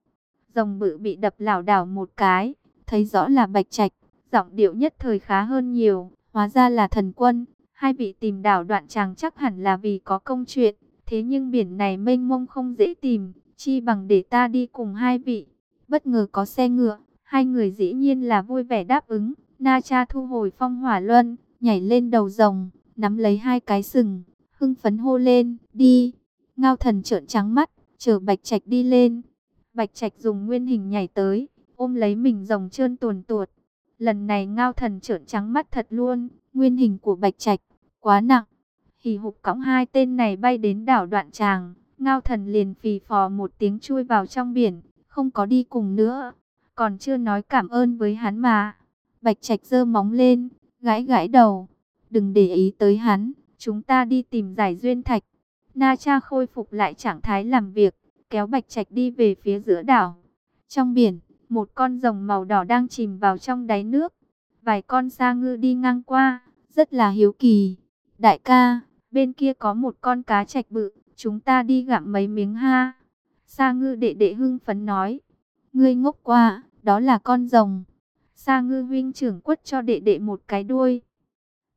Rồng bự bị đập lảo đảo một cái, thấy rõ là Bạch Trạch, giọng điệu nhất thời khá hơn nhiều, hóa ra là thần quân, hai vị tìm đảo đoạn chàng chắc hẳn là vì có công chuyện, thế nhưng biển này mênh mông không dễ tìm, chi bằng để ta đi cùng hai vị. Bất ngờ có xe ngựa, hai người dĩ nhiên là vui vẻ đáp ứng. Na cha thu hồi phong hỏa luân, nhảy lên đầu rồng, nắm lấy hai cái sừng, hưng phấn hô lên, đi. Ngao thần trợn trắng mắt, chờ Bạch Trạch đi lên. Bạch Trạch dùng nguyên hình nhảy tới, ôm lấy mình rồng trơn tuồn tuột. Lần này Ngao thần trợn trắng mắt thật luôn, nguyên hình của Bạch Trạch quá nặng. Hì hục cõng hai tên này bay đến đảo đoạn tràng, Ngao thần liền phì phò một tiếng chui vào trong biển, không có đi cùng nữa. Còn chưa nói cảm ơn với hắn mà. Bạch Trạch giơ móng lên, gãi gãi đầu. Đừng để ý tới hắn, chúng ta đi tìm giải duyên thạch. Na Cha khôi phục lại trạng thái làm việc, kéo Bạch Trạch đi về phía giữa đảo. Trong biển, một con rồng màu đỏ đang chìm vào trong đáy nước. Vài con sa ngư đi ngang qua, rất là hiếu kỳ. Đại ca, bên kia có một con cá trạch bự, chúng ta đi gặm mấy miếng ha. Sa ngư đệ đệ hưng phấn nói, ngươi ngốc quá, đó là con rồng. Sa ngư huynh trưởng quất cho đệ đệ một cái đuôi.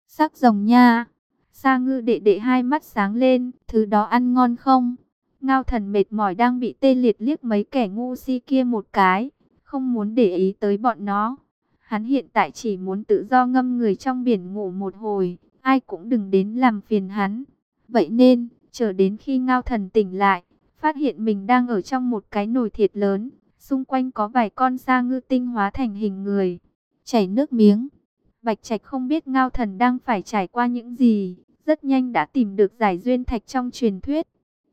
Sắc rồng nha. Sa ngư đệ đệ hai mắt sáng lên, thứ đó ăn ngon không? Ngao thần mệt mỏi đang bị tê liệt liếc mấy kẻ ngu si kia một cái, không muốn để ý tới bọn nó. Hắn hiện tại chỉ muốn tự do ngâm người trong biển ngủ một hồi, ai cũng đừng đến làm phiền hắn. Vậy nên, chờ đến khi ngao thần tỉnh lại, phát hiện mình đang ở trong một cái nồi thiệt lớn, Xung quanh có vài con sa ngư tinh hóa thành hình người, chảy nước miếng. Bạch Trạch không biết Ngao Thần đang phải trải qua những gì, rất nhanh đã tìm được giải duyên thạch trong truyền thuyết.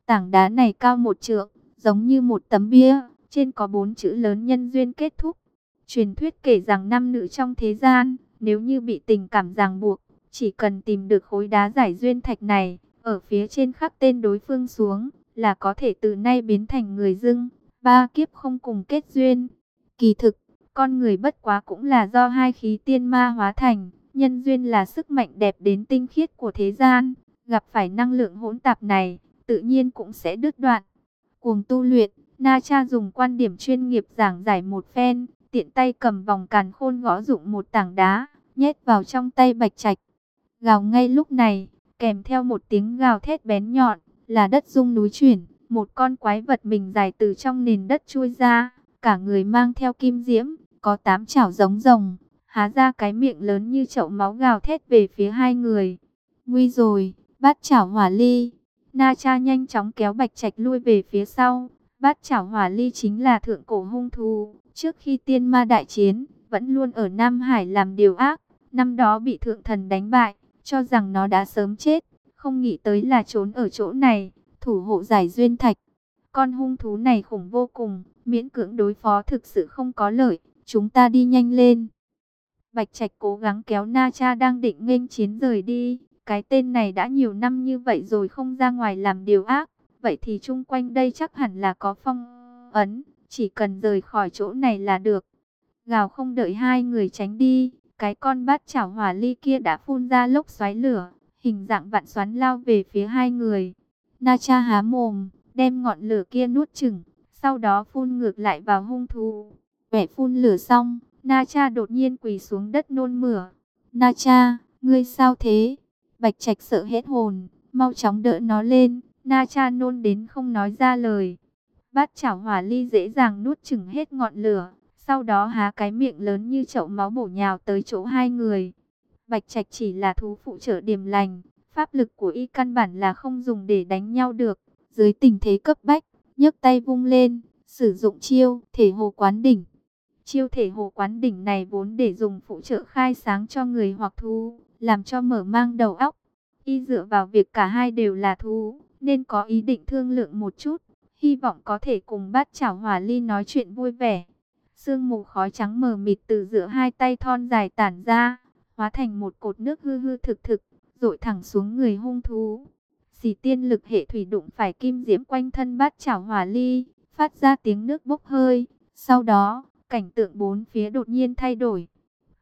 Tảng đá này cao một trượng, giống như một tấm bia, trên có bốn chữ lớn nhân duyên kết thúc. Truyền thuyết kể rằng năm nữ trong thế gian, nếu như bị tình cảm ràng buộc, chỉ cần tìm được khối đá giải duyên thạch này, ở phía trên khắc tên đối phương xuống, là có thể từ nay biến thành người dưng ba kiếp không cùng kết duyên. Kỳ thực, Con người bất quá cũng là do hai khí tiên ma hóa thành, nhân duyên là sức mạnh đẹp đến tinh khiết của thế gian, gặp phải năng lượng hỗn tạp này, tự nhiên cũng sẽ đứt đoạn. Cuồng tu luyện, Na Cha dùng quan điểm chuyên nghiệp giảng giải một phen, tiện tay cầm vòng càn khôn gõ dụng một tảng đá, nhét vào trong tay Bạch Trạch. Gào ngay lúc này, kèm theo một tiếng gào thét bén nhọn, là đất rung núi chuyển, một con quái vật mình dài từ trong nền đất chui ra, cả người mang theo kim diễm, có tám chảo giống rồng, há ra cái miệng lớn như chậu máu gào thét về phía hai người. Nguy rồi, bát chảo hỏa ly. Na cha nhanh chóng kéo bạch trạch lui về phía sau. Bát chảo hỏa ly chính là thượng cổ hung thú. Trước khi tiên ma đại chiến, vẫn luôn ở Nam Hải làm điều ác. Năm đó bị thượng thần đánh bại, cho rằng nó đã sớm chết. Không nghĩ tới là trốn ở chỗ này, thủ hộ giải duyên thạch. Con hung thú này khủng vô cùng, miễn cưỡng đối phó thực sự không có lợi. Chúng ta đi nhanh lên. Bạch Trạch cố gắng kéo Na Cha đang định nghênh chiến rời đi. Cái tên này đã nhiều năm như vậy rồi không ra ngoài làm điều ác. Vậy thì chung quanh đây chắc hẳn là có phong ấn. Chỉ cần rời khỏi chỗ này là được. Gào không đợi hai người tránh đi. Cái con bát chảo hỏa ly kia đã phun ra lốc xoáy lửa. Hình dạng vạn xoắn lao về phía hai người. Na cha há mồm, đem ngọn lửa kia nuốt chừng. Sau đó phun ngược lại vào hung thú. Vẻ phun lửa xong, Na cha đột nhiên quỳ xuống đất nôn mửa. Na cha, ngươi sao thế? Bạch Trạch sợ hết hồn, mau chóng đỡ nó lên. Na cha nôn đến không nói ra lời. Bát chảo hỏa ly dễ dàng nuốt chừng hết ngọn lửa. Sau đó há cái miệng lớn như chậu máu bổ nhào tới chỗ hai người. Bạch Trạch chỉ là thú phụ trợ điểm lành. Pháp lực của y căn bản là không dùng để đánh nhau được. Dưới tình thế cấp bách, nhấc tay vung lên, sử dụng chiêu thể hồ quán đỉnh. Chiêu thể hồ quán đỉnh này vốn để dùng phụ trợ khai sáng cho người hoặc thú, làm cho mở mang đầu óc. Y dựa vào việc cả hai đều là thú, nên có ý định thương lượng một chút, hy vọng có thể cùng bát chảo hòa ly nói chuyện vui vẻ. Sương mù khói trắng mờ mịt từ giữa hai tay thon dài tản ra, hóa thành một cột nước hư hư thực thực, rội thẳng xuống người hung thú. Xì tiên lực hệ thủy đụng phải kim diễm quanh thân bát chảo hỏa ly, phát ra tiếng nước bốc hơi. Sau đó, cảnh tượng bốn phía đột nhiên thay đổi.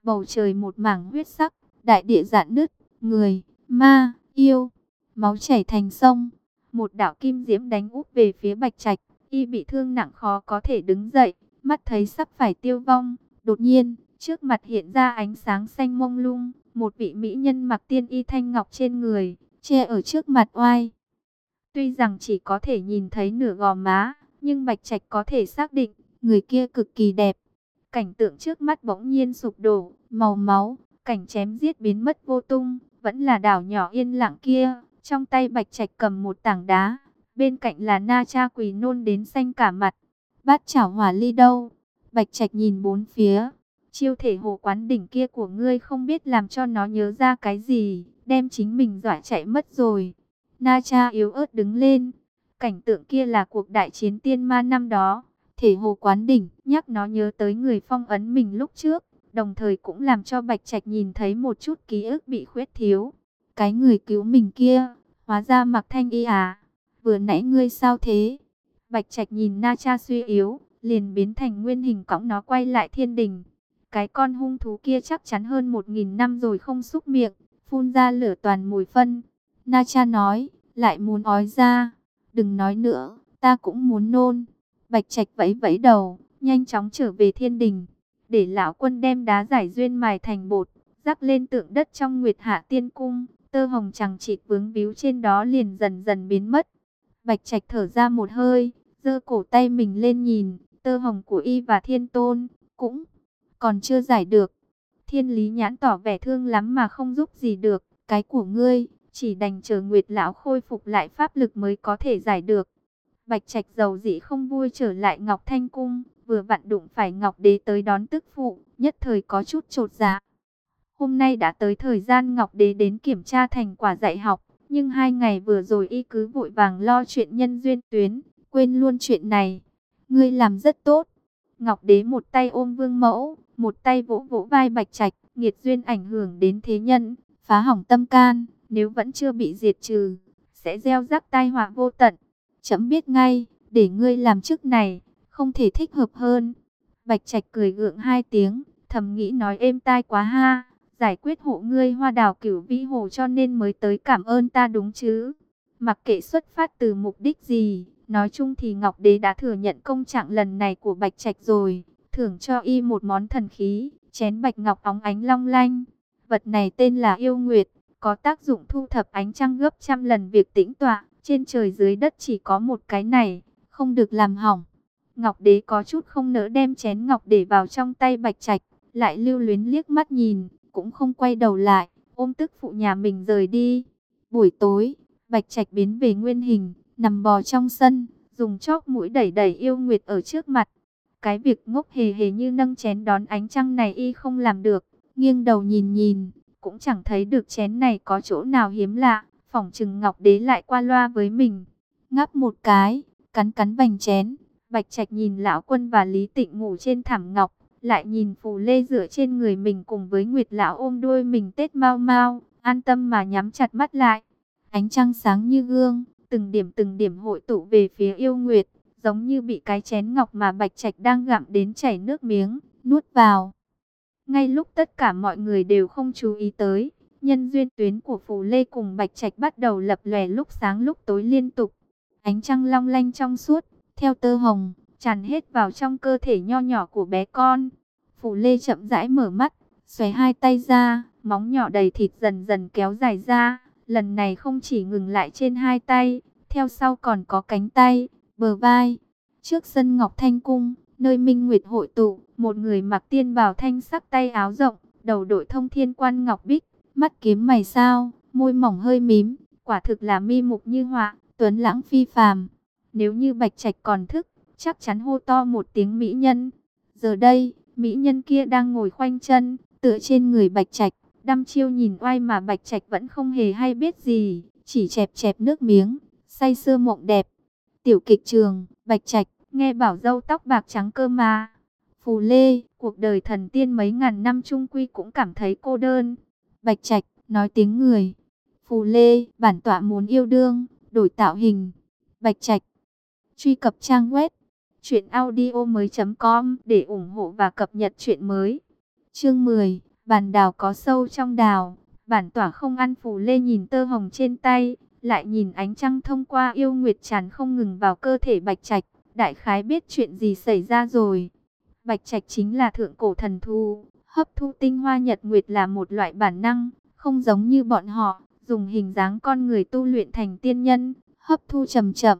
Bầu trời một mảng huyết sắc, đại địa dạn nứt, người, ma, yêu, máu chảy thành sông. Một đạo kim diễm đánh úp về phía bạch trạch, y bị thương nặng khó có thể đứng dậy, mắt thấy sắp phải tiêu vong. Đột nhiên, trước mặt hiện ra ánh sáng xanh mông lung, một vị mỹ nhân mặc tiên y thanh ngọc trên người, che ở trước mặt oai. Tuy rằng chỉ có thể nhìn thấy nửa gò má, nhưng Bạch Trạch có thể xác định, người kia cực kỳ đẹp. Cảnh tượng trước mắt bỗng nhiên sụp đổ, màu máu, cảnh chém giết biến mất vô tung, vẫn là đảo nhỏ yên lặng kia. Trong tay Bạch Trạch cầm một tảng đá, bên cạnh là Na Cha quỳ nôn đến xanh cả mặt. Bát chảo hỏa ly đâu? Bạch Trạch nhìn bốn phía, chiêu thể hồ quán đỉnh kia của ngươi không biết làm cho nó nhớ ra cái gì, đem chính mình dọa chạy mất rồi. Na Cha yếu ớt đứng lên, cảnh tượng kia là cuộc đại chiến tiên ma năm đó thể hồ quán đỉnh, nhắc nó nhớ tới người phong ấn mình lúc trước, đồng thời cũng làm cho Bạch Trạch nhìn thấy một chút ký ức bị khuyết thiếu. Cái người cứu mình kia, hóa ra mặc thanh y à, vừa nãy ngươi sao thế? Bạch Trạch nhìn Na Cha suy yếu, liền biến thành nguyên hình cõng nó quay lại thiên đình. Cái con hung thú kia chắc chắn hơn một nghìn năm rồi không xúc miệng, phun ra lửa toàn mùi phân. Na Cha nói, lại muốn ói ra, đừng nói nữa, ta cũng muốn nôn. Bạch Trạch vẫy vẫy đầu, nhanh chóng trở về thiên đình, để lão quân đem đá giải duyên mài thành bột, rắc lên tượng đất trong Nguyệt Hạ Tiên Cung, tơ hồng chẳng chịt vướng víu trên đó liền dần dần biến mất. Bạch Trạch thở ra một hơi, giơ cổ tay mình lên nhìn, tơ hồng của y và thiên tôn, cũng còn chưa giải được. Thiên lý nhãn tỏ vẻ thương lắm mà không giúp gì được, cái của ngươi, chỉ đành chờ Nguyệt Lão khôi phục lại pháp lực mới có thể giải được. Bạch Trạch giàu dĩ không vui trở lại Ngọc Thanh Cung, vừa vặn đụng phải Ngọc Đế tới đón tức phụ, nhất thời có chút trột dạ. Hôm nay đã tới thời gian Ngọc Đế đến kiểm tra thành quả dạy học, nhưng hai ngày vừa rồi y cứ vội vàng lo chuyện nhân duyên tuyến, quên luôn chuyện này. Ngươi làm rất tốt. Ngọc Đế một tay ôm vương mẫu, một tay vỗ vỗ vai Bạch Trạch, nghiệt duyên ảnh hưởng đến thế nhân, phá hỏng tâm can, nếu vẫn chưa bị diệt trừ, sẽ gieo rắc tai họa vô tận chấm biết ngay, để ngươi làm chức này, không thể thích hợp hơn. Bạch Trạch cười gượng hai tiếng, thầm nghĩ nói êm tai quá ha, giải quyết hộ ngươi hoa đào cửu vĩ hồ cho nên mới tới cảm ơn ta đúng chứ. Mặc kệ xuất phát từ mục đích gì, nói chung thì Ngọc Đế đã thừa nhận công trạng lần này của Bạch Trạch rồi, thưởng cho y một món thần khí, chén bạch ngọc óng ánh long lanh. Vật này tên là yêu nguyệt, có tác dụng thu thập ánh trăng gấp trăm lần việc tĩnh tọa, trên trời dưới đất chỉ có một cái này, không được làm hỏng. Ngọc Đế có chút không nỡ đem chén ngọc để vào trong tay Bạch Trạch, lại lưu luyến liếc mắt nhìn, cũng không quay đầu lại, ôm tức phụ nhà mình rời đi. Buổi tối, Bạch Trạch biến về nguyên hình, nằm bò trong sân, dùng chóp mũi đẩy đẩy yêu nguyệt ở trước mặt. Cái việc ngốc hề hề như nâng chén đón ánh trăng này y không làm được, nghiêng đầu nhìn nhìn, cũng chẳng thấy được chén này có chỗ nào hiếm lạ, phỏng chừng ngọc đế lại qua loa với mình. Ngắp một cái, cắn cắn vành chén, Bạch Trạch nhìn lão quân và Lý Tịnh ngủ trên thảm ngọc, lại nhìn phù lê dựa trên người mình cùng với Nguyệt lão ôm đuôi mình tết mau mau, an tâm mà nhắm chặt mắt lại. Ánh trăng sáng như gương, từng điểm từng điểm hội tụ về phía yêu Nguyệt, giống như bị cái chén ngọc mà Bạch Trạch đang gặm đến chảy nước miếng, nuốt vào. Ngay lúc tất cả mọi người đều không chú ý tới, nhân duyên tuyến của phù lê cùng Bạch Trạch bắt đầu lập lòe lúc sáng lúc tối liên tục. Ánh trăng long lanh trong suốt, theo tơ hồng, tràn hết vào trong cơ thể nho nhỏ của bé con. Phù Lê chậm rãi mở mắt, xòe hai tay ra, móng nhỏ đầy thịt dần dần kéo dài ra. Lần này không chỉ ngừng lại trên hai tay, theo sau còn có cánh tay, bờ vai. Trước sân Ngọc Thanh Cung, nơi Minh Nguyệt hội tụ, một người mặc tiên bào thanh sắc tay áo rộng, đầu đội thông thiên quan Ngọc Bích, mắt kiếm mày sao, môi mỏng hơi mím, quả thực là mi mục như họa, tuấn lãng phi phàm. Nếu như Bạch Trạch còn thức, chắc chắn hô to một tiếng mỹ nhân. Giờ đây, mỹ nhân kia đang ngồi khoanh chân, tựa trên người Bạch Trạch, đăm chiêu nhìn oai mà Bạch Trạch vẫn không hề hay biết gì, chỉ chẹp chẹp nước miếng, say sưa mộng đẹp. Tiểu kịch trường, Bạch Trạch, nghe bảo dâu tóc bạc trắng cơ mà. Phù Lê, cuộc đời thần tiên mấy ngàn năm trung quy cũng cảm thấy cô đơn. Bạch Trạch, nói tiếng người. Phù Lê, bản tọa muốn yêu đương, đổi tạo hình. Bạch Trạch, truy cập trang web truyệnaudiomoi.com để ủng hộ và cập nhật chuyện mới. Chương 10, bàn đào có sâu trong đào, bản tỏa không ăn phù lê nhìn tơ hồng trên tay, lại nhìn ánh trăng thông qua yêu nguyệt tràn không ngừng vào cơ thể Bạch Trạch, đại khái biết chuyện gì xảy ra rồi. Bạch Trạch chính là thượng cổ thần thu, hấp thu tinh hoa nhật nguyệt là một loại bản năng, không giống như bọn họ, dùng hình dáng con người tu luyện thành tiên nhân, hấp thu chậm chậm.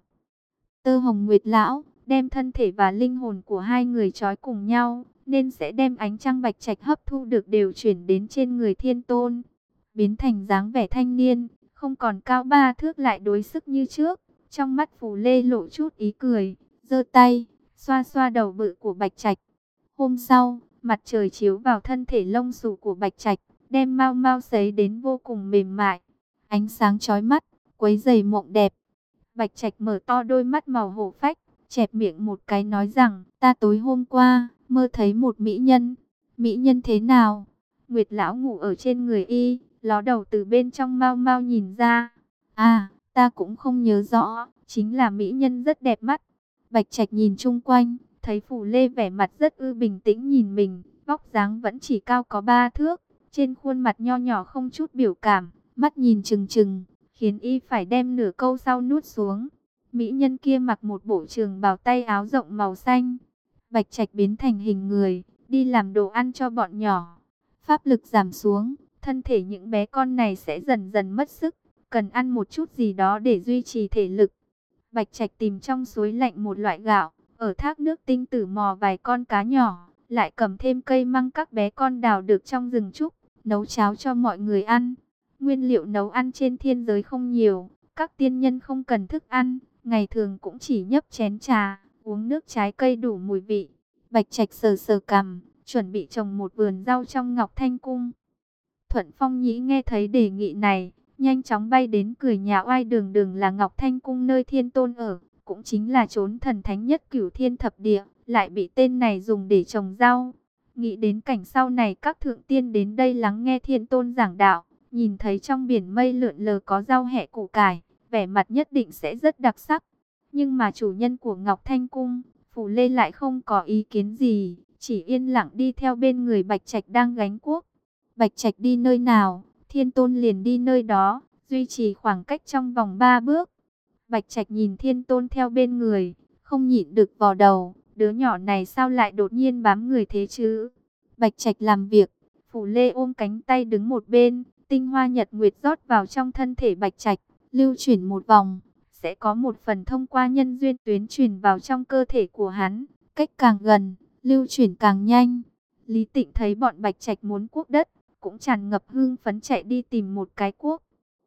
Tơ Hồng Nguyệt Lão đem thân thể và linh hồn của hai người trói cùng nhau, nên sẽ đem ánh trăng bạch trạch hấp thu được đều chuyển đến trên người thiên tôn. Biến thành dáng vẻ thanh niên, không còn cao ba thước lại đối sức như trước. Trong mắt phù lê lộ chút ý cười, giơ tay, xoa xoa đầu bự của bạch trạch. Hôm sau, mặt trời chiếu vào thân thể lông xù của bạch trạch, đem mau mau sấy đến vô cùng mềm mại. Ánh sáng chói mắt, quấy dày mộng đẹp. Bạch Trạch mở to đôi mắt màu hổ phách, chẹp miệng một cái nói rằng, ta tối hôm qua, mơ thấy một mỹ nhân. Mỹ nhân thế nào? Nguyệt lão ngủ ở trên người y, ló đầu từ bên trong mau mau nhìn ra. À, ta cũng không nhớ rõ, chính là mỹ nhân rất đẹp mắt. Bạch Trạch nhìn chung quanh, thấy Phủ Lê vẻ mặt rất ư bình tĩnh nhìn mình, vóc dáng vẫn chỉ cao có ba thước, trên khuôn mặt nho nhỏ không chút biểu cảm, mắt nhìn trừng trừng, khiến y phải đem nửa câu sau nuốt xuống. Mỹ nhân kia mặc một bộ trường bào tay áo rộng màu xanh, bạch trạch biến thành hình người, đi làm đồ ăn cho bọn nhỏ. Pháp lực giảm xuống, thân thể những bé con này sẽ dần dần mất sức, cần ăn một chút gì đó để duy trì thể lực. Bạch trạch tìm trong suối lạnh một loại gạo, ở thác nước tinh tử mò vài con cá nhỏ, lại cầm thêm cây măng các bé con đào được trong rừng trúc, nấu cháo cho mọi người ăn. Nguyên liệu nấu ăn trên thiên giới không nhiều, các tiên nhân không cần thức ăn, ngày thường cũng chỉ nhấp chén trà, uống nước trái cây đủ mùi vị. Bạch Trạch sờ sờ cằm, chuẩn bị trồng một vườn rau trong Ngọc Thanh Cung. Thuận Phong Nhĩ nghe thấy đề nghị này, nhanh chóng bay đến cười nhà oai đường đường là Ngọc Thanh Cung nơi thiên tôn ở, cũng chính là chốn thần thánh nhất cửu thiên thập địa, lại bị tên này dùng để trồng rau. Nghĩ đến cảnh sau này các thượng tiên đến đây lắng nghe thiên tôn giảng đạo, Nhìn thấy trong biển mây lượn lờ có rau hẹ củ cải, vẻ mặt nhất định sẽ rất đặc sắc. Nhưng mà chủ nhân của Ngọc Thanh Cung, Phủ Lê lại không có ý kiến gì, chỉ yên lặng đi theo bên người Bạch Trạch đang gánh cuốc. Bạch Trạch đi nơi nào, Thiên Tôn liền đi nơi đó, duy trì khoảng cách trong vòng ba bước. Bạch Trạch nhìn Thiên Tôn theo bên người, không nhịn được vò đầu, đứa nhỏ này sao lại đột nhiên bám người thế chứ? Bạch Trạch làm việc, Phủ Lê ôm cánh tay đứng một bên, tinh hoa nhật nguyệt rót vào trong thân thể Bạch Trạch, lưu chuyển một vòng, sẽ có một phần thông qua nhân duyên tuyến truyền vào trong cơ thể của hắn, cách càng gần, lưu chuyển càng nhanh. Lý Tịnh thấy bọn Bạch Trạch muốn cuốc đất, cũng tràn ngập hương phấn chạy đi tìm một cái cuốc.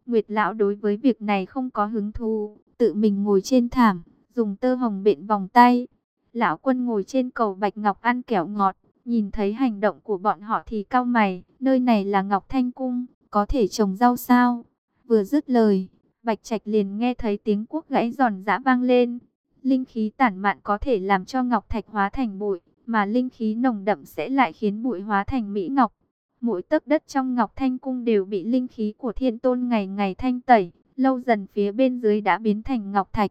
Nguyệt lão đối với việc này không có hứng thú, tự mình ngồi trên thảm, dùng tơ hồng bện vòng tay. Lão quân ngồi trên cầu Bạch Ngọc ăn kẹo ngọt, nhìn thấy hành động của bọn họ thì cau mày, nơi này là Ngọc Thanh Cung, có thể trồng rau sao? Vừa dứt lời, Bạch Trạch liền nghe thấy tiếng cuốc gãy giòn giã vang lên. Linh khí tản mạn có thể làm cho ngọc thạch hóa thành bụi, mà linh khí nồng đậm sẽ lại khiến bụi hóa thành mỹ ngọc. Mỗi tấc đất trong Ngọc Thanh Cung đều bị linh khí của thiên tôn ngày ngày thanh tẩy, lâu dần phía bên dưới đã biến thành ngọc thạch.